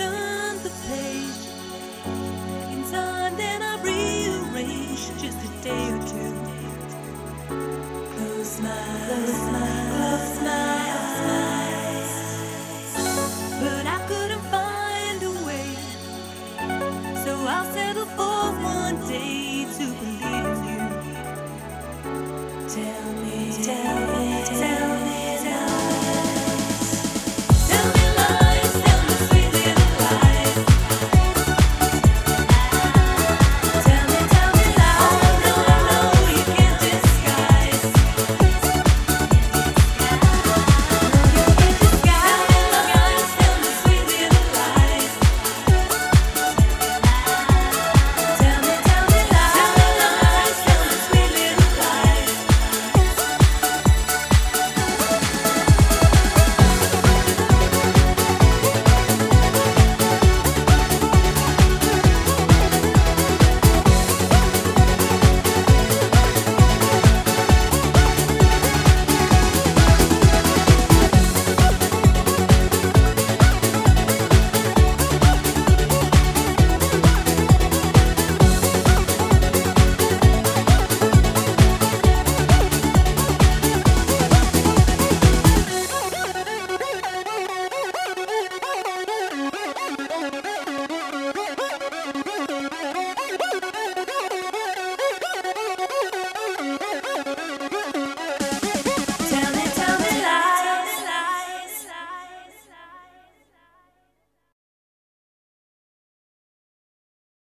Turn the page. In time, then I rearrange just a day or two. Close my eyes.